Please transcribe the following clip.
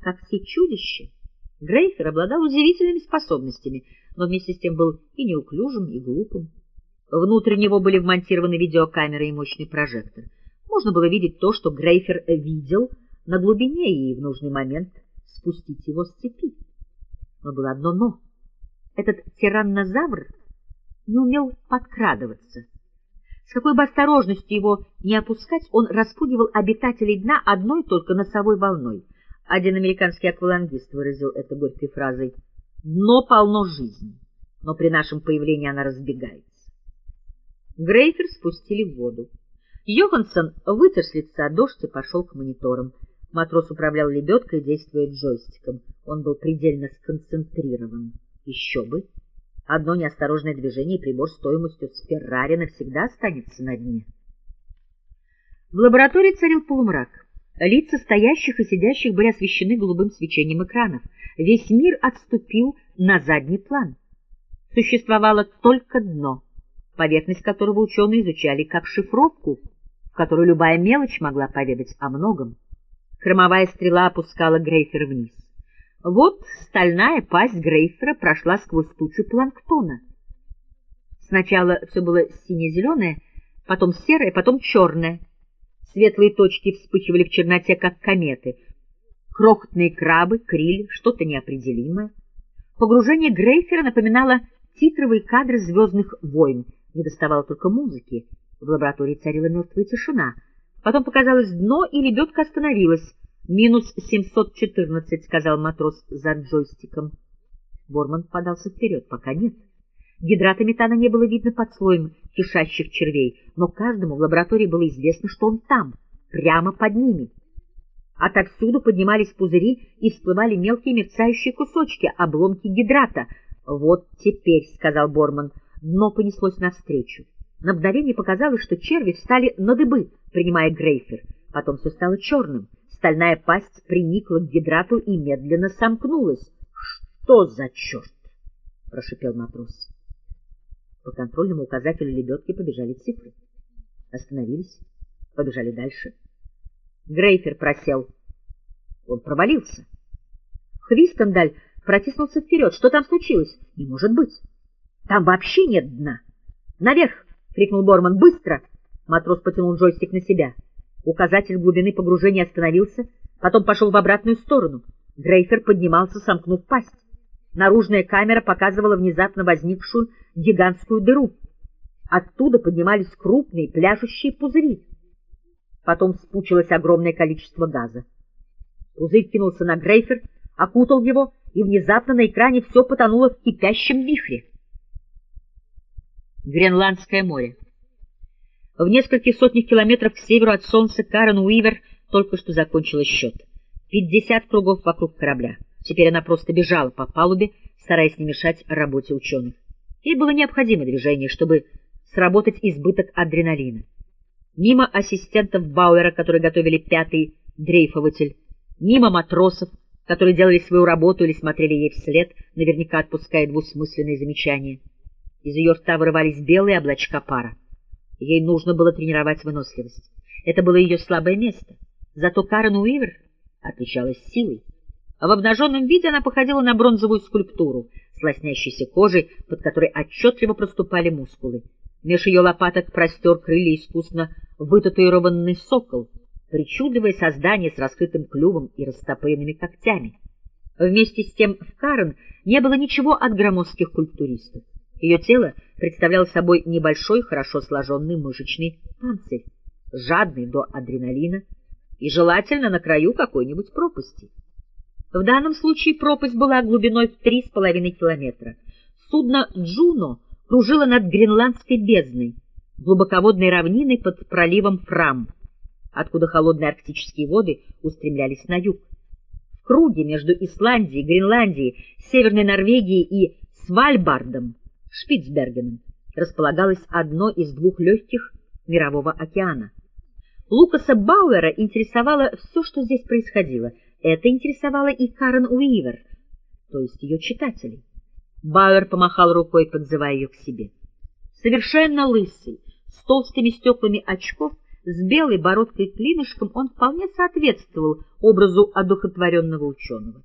Как все чудища, Грейфер обладал удивительными способностями, но вместе с тем был и неуклюжим, и глупым. Внутрь него были вмонтированы видеокамеры и мощный прожектор. Можно было видеть то, что Грейфер видел на глубине, и в нужный момент спустить его с цепи. Но было одно «но». Этот тираннозавр не умел подкрадываться. С какой бы осторожностью его не опускать, он распугивал обитателей дна одной только носовой волной. Один американский аквалангист выразил это горькой фразой «Дно полно жизни, но при нашем появлении она разбегается». Грейфер спустили в воду. Йоханссон вытер с лица дождь и пошел к мониторам. Матрос управлял лебедкой, действуя джойстиком. Он был предельно сконцентрирован. Еще бы! Одно неосторожное движение и прибор стоимостью с Феррари навсегда останется на дне. В лаборатории царил полумрак. Лица стоящих и сидящих были освещены голубым свечением экранов. Весь мир отступил на задний план. Существовало только дно, поверхность которого ученые изучали как шифровку, в которой любая мелочь могла поведать о многом. Хромовая стрела опускала Грейфер вниз. Вот стальная пасть Грейфера прошла сквозь тучу планктона. Сначала все было сине-зеленое, потом серое, потом черное. Светлые точки вспыхивали в черноте, как кометы. Крохотные крабы, криль, что-то неопределимое. Погружение Грейфера напоминало титровые кадры «Звездных войн». Не доставало только музыки. В лаборатории царила мертвая тишина. Потом показалось дно, и лебедка остановилась. «Минус 714», — сказал матрос за джойстиком. Борман подался вперед. «Пока нет». Гидрата метана не было видно под слоем кишащих червей, но каждому в лаборатории было известно, что он там, прямо под ними. Отовсюду поднимались пузыри и всплывали мелкие мерцающие кусочки, обломки гидрата. «Вот теперь», — сказал Борман, — дно понеслось навстречу. На мгновение показалось, что черви встали на дыбы, принимая грейфер. Потом все стало черным — Стальная пасть приникла к гидрату и медленно сомкнулась. — Что за черт? — прошипел матрос. По контрольному указателю лебедки побежали цифры. Остановились, побежали дальше. Грейфер просел. Он провалился. Хвистендаль протиснулся вперед. Что там случилось? Не может быть. Там вообще нет дна. Наверх! — крикнул Борман. Быстро! Матрос потянул джойстик на себя. — Указатель глубины погружения остановился, потом пошел в обратную сторону. Грейфер поднимался, сомкнув пасть. Наружная камера показывала внезапно возникшую гигантскую дыру. Оттуда поднимались крупные пляшущие пузыри. Потом спучилось огромное количество газа. Пузырь кинулся на Грейфер, окутал его, и внезапно на экране все потонуло в кипящем вихре. Гренландское море. В нескольких сотнях километров к северу от солнца Карен Уивер только что закончила счет. Пятьдесят кругов вокруг корабля. Теперь она просто бежала по палубе, стараясь не мешать работе ученых. Ей было необходимо движение, чтобы сработать избыток адреналина. Мимо ассистентов Бауэра, которые готовили пятый дрейфователь, мимо матросов, которые делали свою работу или смотрели ей вслед, наверняка отпуская двусмысленные замечания. Из ее рта вырывались белые облачка пара. Ей нужно было тренировать выносливость. Это было ее слабое место. Зато Карен Уивер отличалась силой. А в обнаженном виде она походила на бронзовую скульптуру с лоснящейся кожей, под которой отчетливо проступали мускулы. Меж ее лопаток простер крылья искусно вытатуированный сокол, причудливое создание с раскрытым клювом и растопыренными когтями. Вместе с тем в Карен не было ничего от громоздких культуристов. Ее тело представляло собой небольшой, хорошо сложенный мышечный панцирь, жадный до адреналина и желательно на краю какой-нибудь пропасти. В данном случае пропасть была глубиной в три с половиной километра. Судно «Джуно» кружило над Гренландской бездной, глубоководной равниной под проливом Фрам, откуда холодные арктические воды устремлялись на юг. В круге между Исландией, Гренландией, Северной Норвегией и Свальбардом Шпицбергеном располагалось одно из двух легких мирового океана. Лукаса Бауэра интересовало все, что здесь происходило. Это интересовало и Карен Уивер, то есть ее читателей. Бауэр помахал рукой, подзывая ее к себе. Совершенно лысый, с толстыми стеклами очков, с белой бородкой-клинышком он вполне соответствовал образу одухотворенного ученого.